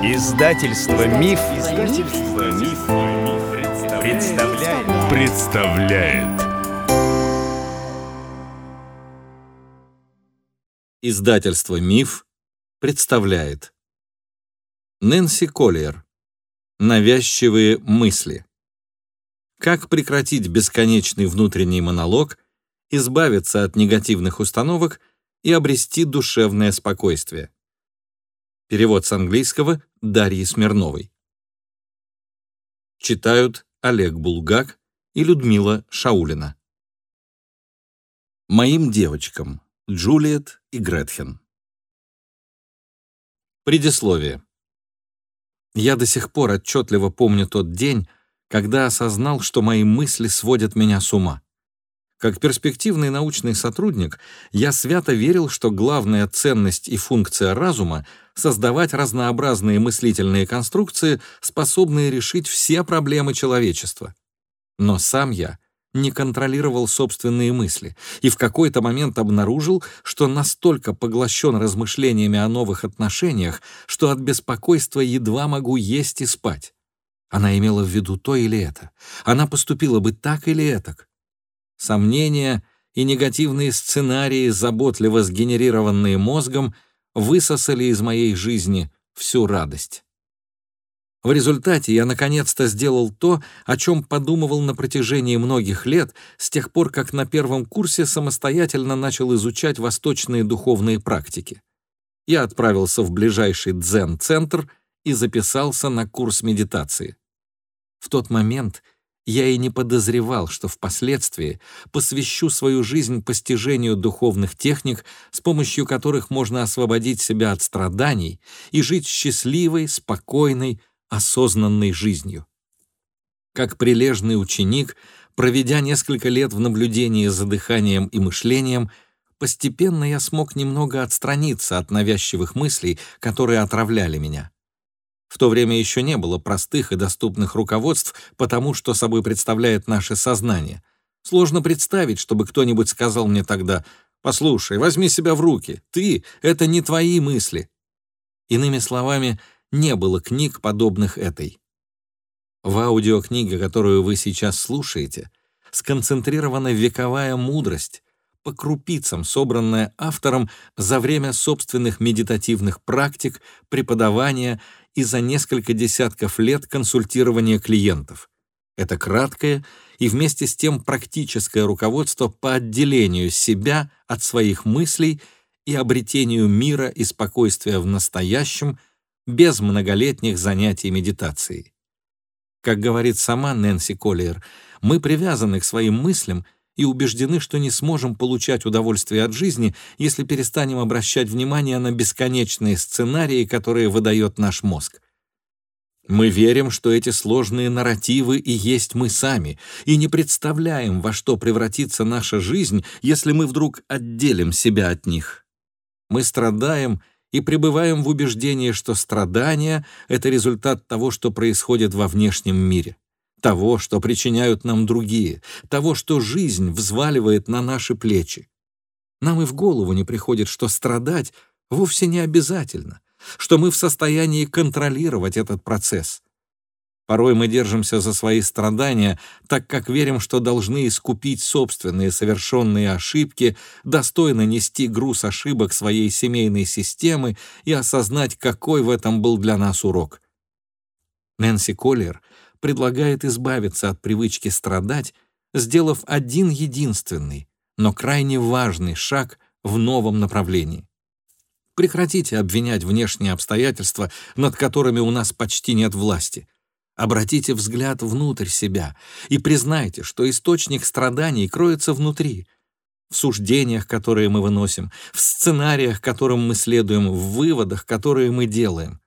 Издательство Миф, Издательство Миф, представляет. представляет. Издательство Миф представляет. Нэнси Коллиер. Навязчивые мысли. Как прекратить бесконечный внутренний монолог, избавиться от негативных установок и обрести душевное спокойствие. Перевод с английского Дарьи Смирновой. Читают Олег Булгак и Людмила Шаулина. Моим девочкам Джулиет и Гретхен. Предисловие. Я до сих пор отчетливо помню тот день, когда осознал, что мои мысли сводят меня с ума. Как перспективный научный сотрудник, я свято верил, что главная ценность и функция разума — создавать разнообразные мыслительные конструкции, способные решить все проблемы человечества. Но сам я не контролировал собственные мысли и в какой-то момент обнаружил, что настолько поглощен размышлениями о новых отношениях, что от беспокойства едва могу есть и спать. Она имела в виду то или это. Она поступила бы так или этак. Сомнения и негативные сценарии, заботливо сгенерированные мозгом, высосали из моей жизни всю радость. В результате я наконец-то сделал то, о чем подумывал на протяжении многих лет, с тех пор, как на первом курсе самостоятельно начал изучать восточные духовные практики. Я отправился в ближайший дзен-центр и записался на курс медитации. В тот момент — я и не подозревал, что впоследствии посвящу свою жизнь постижению духовных техник, с помощью которых можно освободить себя от страданий и жить счастливой, спокойной, осознанной жизнью. Как прилежный ученик, проведя несколько лет в наблюдении за дыханием и мышлением, постепенно я смог немного отстраниться от навязчивых мыслей, которые отравляли меня. В то время еще не было простых и доступных руководств по тому, что собой представляет наше сознание. Сложно представить, чтобы кто-нибудь сказал мне тогда «Послушай, возьми себя в руки, ты — это не твои мысли». Иными словами, не было книг, подобных этой. В аудиокниге, которую вы сейчас слушаете, сконцентрирована вековая мудрость, по крупицам, собранная автором за время собственных медитативных практик, преподавания и за несколько десятков лет консультирования клиентов. Это краткое и вместе с тем практическое руководство по отделению себя от своих мыслей и обретению мира и спокойствия в настоящем без многолетних занятий медитацией. Как говорит сама Нэнси Коллиер, мы привязаны к своим мыслям — и убеждены, что не сможем получать удовольствие от жизни, если перестанем обращать внимание на бесконечные сценарии, которые выдает наш мозг. Мы верим, что эти сложные нарративы и есть мы сами, и не представляем, во что превратится наша жизнь, если мы вдруг отделим себя от них. Мы страдаем и пребываем в убеждении, что страдания — это результат того, что происходит во внешнем мире того, что причиняют нам другие, того, что жизнь взваливает на наши плечи. Нам и в голову не приходит, что страдать вовсе не обязательно, что мы в состоянии контролировать этот процесс. Порой мы держимся за свои страдания, так как верим, что должны искупить собственные совершенные ошибки, достойно нести груз ошибок своей семейной системы и осознать, какой в этом был для нас урок. Нэнси Коллер — предлагает избавиться от привычки страдать, сделав один единственный, но крайне важный шаг в новом направлении. Прекратите обвинять внешние обстоятельства, над которыми у нас почти нет власти. Обратите взгляд внутрь себя и признайте, что источник страданий кроется внутри, в суждениях, которые мы выносим, в сценариях, которым мы следуем, в выводах, которые мы делаем.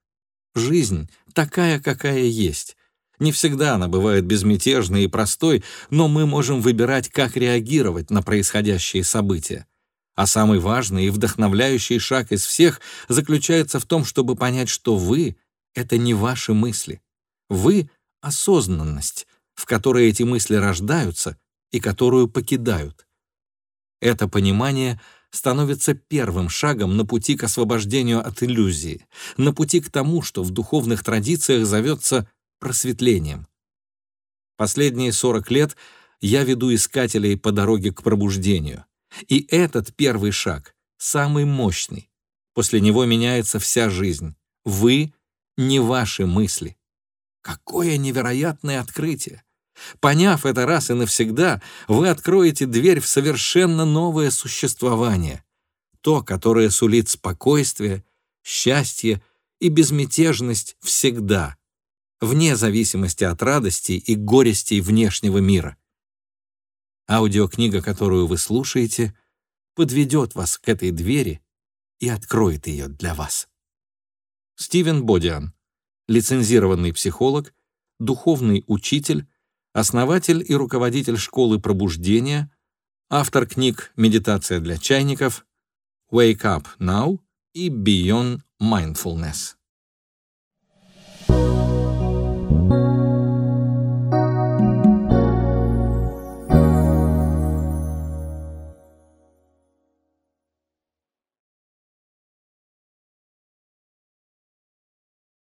Жизнь такая, какая есть, не всегда она бывает безмятежной и простой, но мы можем выбирать, как реагировать на происходящие события. А самый важный и вдохновляющий шаг из всех заключается в том, чтобы понять, что вы — это не ваши мысли. Вы — осознанность, в которой эти мысли рождаются и которую покидают. Это понимание становится первым шагом на пути к освобождению от иллюзии, на пути к тому, что в духовных традициях зовется просветлением. Последние 40 лет я веду искателей по дороге к пробуждению. И этот первый шаг самый мощный. После него меняется вся жизнь. Вы — не ваши мысли. Какое невероятное открытие! Поняв это раз и навсегда, вы откроете дверь в совершенно новое существование, то, которое сулит спокойствие, счастье и безмятежность всегда, вне зависимости от радостей и горестей внешнего мира. Аудиокнига, которую вы слушаете, подведет вас к этой двери и откроет ее для вас. Стивен Бодиан, лицензированный психолог, духовный учитель, основатель и руководитель школы пробуждения, автор книг «Медитация для чайников», «Wake Up Now» и «Beyond Mindfulness».